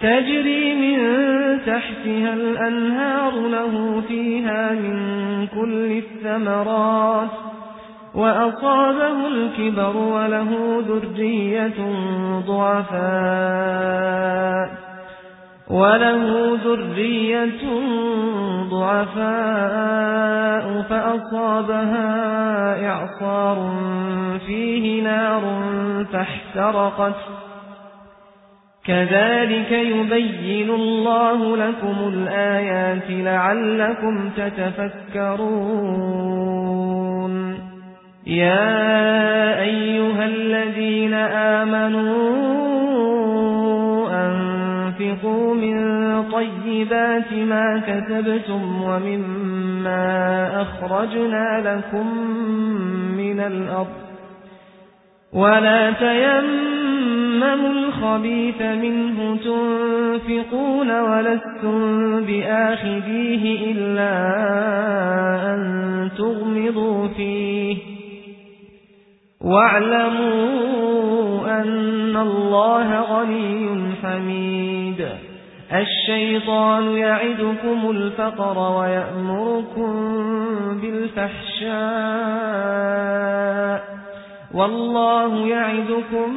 تجري من تحتها الأنهار له فيها من كل الثمرات وأصابه الكبر وله ذرية ضعفاء وله ذرية ضعفاء فأصابها إعصار فيه نار فاحترقت كذلك يبين الله لكم الآيات لعلكم تتفكرون. يا أيها الذين آمنوا أنفقوا من طيبات ما كتبتم ومما أخرجنا لكم من الأرض ولا تيمموا تَيَمَّمُوا الْخَبِيثَ مِنْهُ تُنْفِقُونَ وَلَسْتُمْ بِآخِذِيهِ إِلَّا أَن تُغْمِضُوا فِيهِ. وَاعْلَمُوا أَنَّ اللَّهَ غَنِيٌّ حَمِيدٌ. الشَّيْطَانُ يَعِدُكُمُ الْفَقْرَ وَيَأْمُرُكُم بِالْفَحْشَاءِ. والله يعدكم